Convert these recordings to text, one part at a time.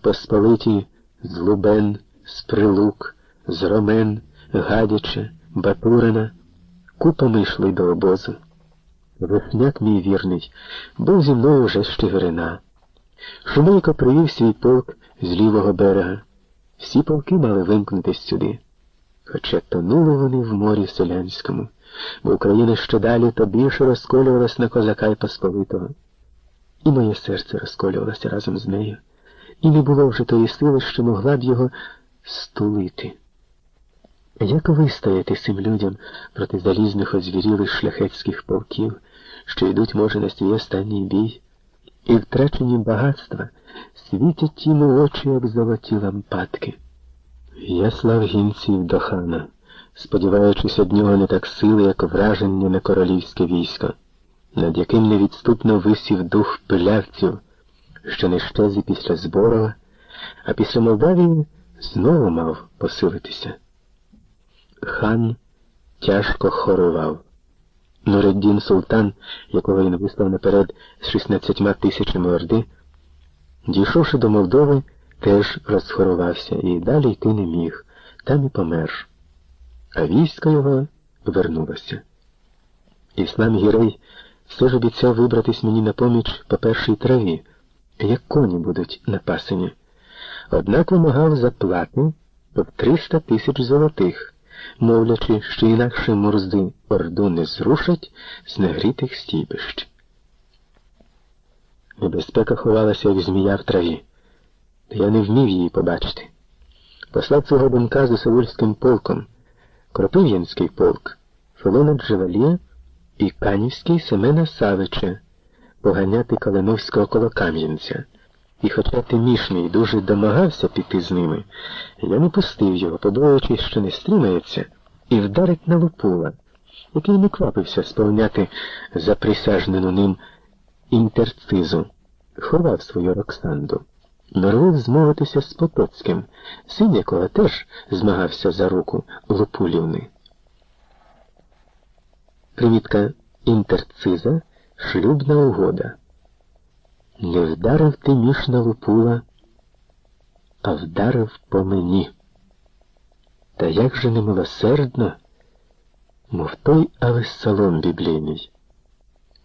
посполиті з Лубен, з Прилук, з Ромен, Гадяча, Батурина, купами йшли до обозу. Вихняк мій вірний, був зі мною вже з Чигирина. Шумейко привів свій полк з лівого берега. Всі полки мали вимкнутись сюди. Хоча тонули вони в морі селянському, бо Україна ще далі то більше розколювалась на козака й посполитого. І моє серце розколювалося разом з нею, і не було вже тої сили, що могла б його стулити. Як вистояти цим людям проти залізних озвірілих шляхетських полків, що йдуть, може, на свій останній бій, і втрачені багатства світять йому очі, як золоті лампадки? Я слав гінців до хана, сподіваючись од нього не так сили, як враження на королівське військо, над яким невідступно висів дух пилявців, що не щезі після Зборова, а після Молдавії знову мав посилитися. Хан тяжко хорував. Нуреддін Султан, якого він вислав наперед з 16 тисячами орди, дійшовши до Молдови, теж розхорувався і далі йти не міг, там і помер. А військо його вернулося. Іслам Гірей все ж обіцяв вибратись мені на поміч по першій траві, як коні будуть напасені. Однак вимагав заплати по 300 тисяч золотих, мовлячи, що інакше мурзи орду не зрушать з нагрітих стійбищ. Небезпека ховалася, як змія в траві. Я не вмів її побачити. Послав свого донька з Усовольським полком, Кропив'янський полк, Филона Джевалія і Канівський Семена Савича, поганяти Калиновського коло Кам'янця. І хоча Тимішний дуже домагався піти з ними, я не пустив його, побоюючись, що не стримається, і вдарить на Лупула, який не квапився сповняти заприсяжнену ним інтерцизу, ховав свою Роксанду. Норовив змовитися з Потоцьким, син якого теж змагався за руку Лупулівни. Примітка інтерциза шлюбна угода. Не вдарив ти між на лупула, а вдарив по мені. Та як же немилосердно, мов той авессалом біблійний.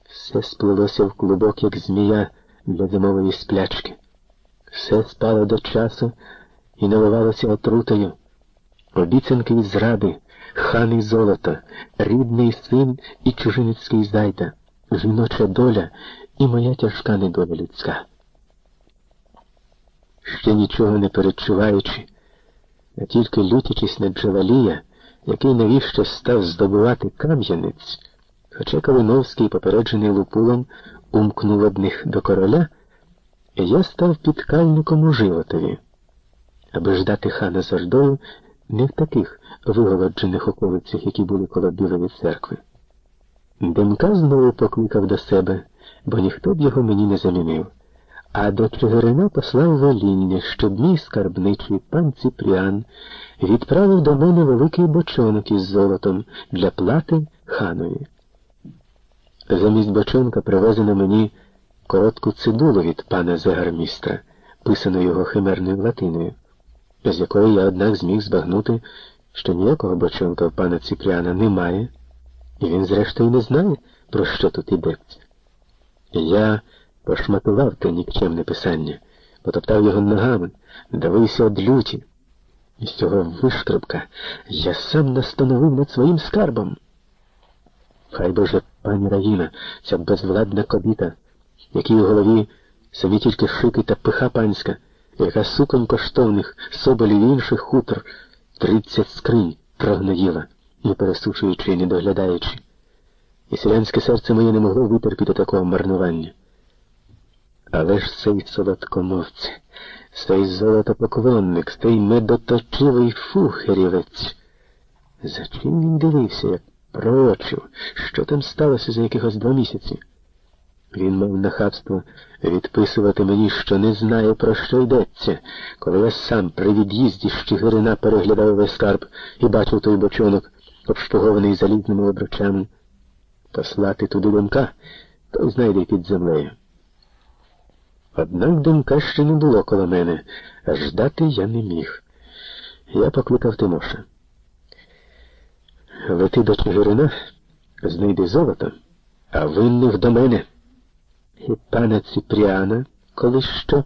Все сплилося в клубок, як змія для зимової сплячки. Все спало до часу і наливалося отрутою. Обіцянки і зради, хан і золото, рідний син і чужиницький зайда, жіноча доля і моя тяжка недоля людська. Ще нічого не перечуваючи, а тільки лютячись на Джавалія, який навіщо став здобувати Кам'янець, хоча Калиновський, попереджений Лупулом, умкнув одних до короля, я став підкальником у животові, аби ждати хана з Ордою не в таких виголоджених околицях, які були коло Білої церкви. Демка знову покликав до себе бо ніхто б його мені не замінив. А до Чигирина послав воління, щоб мій скарбничий пан Ципріан відправив до мене великий бочонок із золотом для плати ханові. Замість бочонка привезено мені коротку цидулу від пана Зегармістра, писану його химерною латиною, з якої я, однак, зміг збагнути, що ніякого бочонка в пана Ципріана немає, і він, зрештою, не знає, про що тут йдеться. Я пошматував те нікчемне писання, потоптав його ногами, давився од люті. І з цього вишкребка я сам настановив над своїм скарбом. Хай Боже, пані Раїна, ця безвладна кобіта, якій у голові самі тільки шики та пиха панська, яка суконь коштовних соболів інших хутор тридцять скринь прогноїла, не пересушуючи і не доглядаючи і селянське серце моє не могло витерпіти такого марнування. Але ж цей солодкомовце, цей золотопоклонник, цей медоточивий фухерівець. За чим він дивився, як пророчив, що там сталося за якихось два місяці? Він мав нахабство відписувати мені, що не знає, про що йдеться, коли я сам при від'їзді з Чигирина переглядав весь скарб і бачив той бочонок, обштугований залізними обручами послати туди ломка, той знайде під землею. Однак димка ще не було коло мене, а ждати я не міг. Я покликав Тимоша. Лети до Чигирина, знайди золото, а винних до мене. І пана Ципріана, коли що?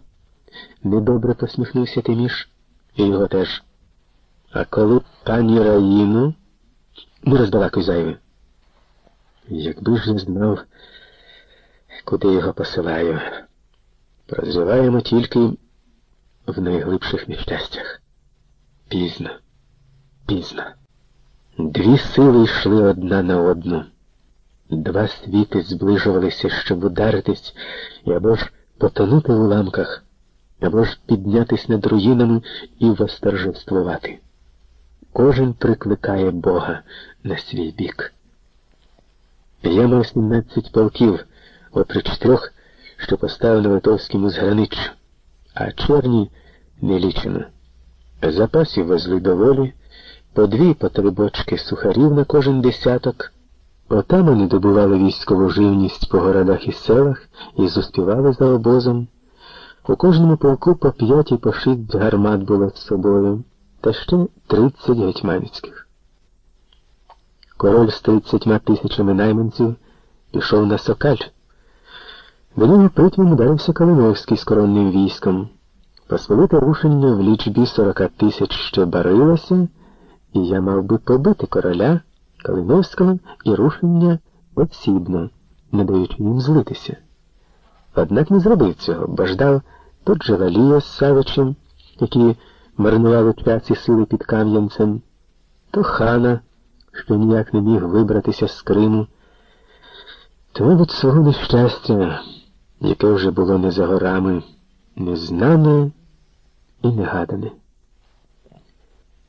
Недобре посміхнувся Тиміш, і його теж. А коли пані Раїну, не розбалакуй зайве. Якби ж я знав, куди його посилаю. Прозріваємо тільки в найглибших нещастях. Пізно, пізно. Дві сили йшли одна на одну. Два світи зближувалися, щоб ударитись або ж потонути в уламках, або ж піднятись над руїнами і восторжествувати. Кожен прикликає Бога на свій бік. Я мав 17 полків, оприч трьох, що поставив на Литовському зграниччю, а чорні не лічено. Запасів везли доволі, по дві по три бочки сухарів на кожен десяток. Отамани добували військову живність по городах і селах і зуспівали за обозом. У кожному полку по п'ять і по шість гармат було з собою, та ще тридцять гетьманських. Король з тридцятьма тисячами найманців пішов на Сокаль. До нього притвом ударився Калиновський з коронним військом. Посволите рушення в лічбі сорока тисяч ще барилося, і я мав би побити короля Калиновського і рушення осібно, не даючи їм злитися. Однак не зробив цього, бо ждав тут же Валія з Савичем, які марнували час і сили під Кам'янцем, то хана, що ніяк не міг вибратися з Криму, то, мабуть, свого нещастя, яке вже було не за горами, незнане і негадане.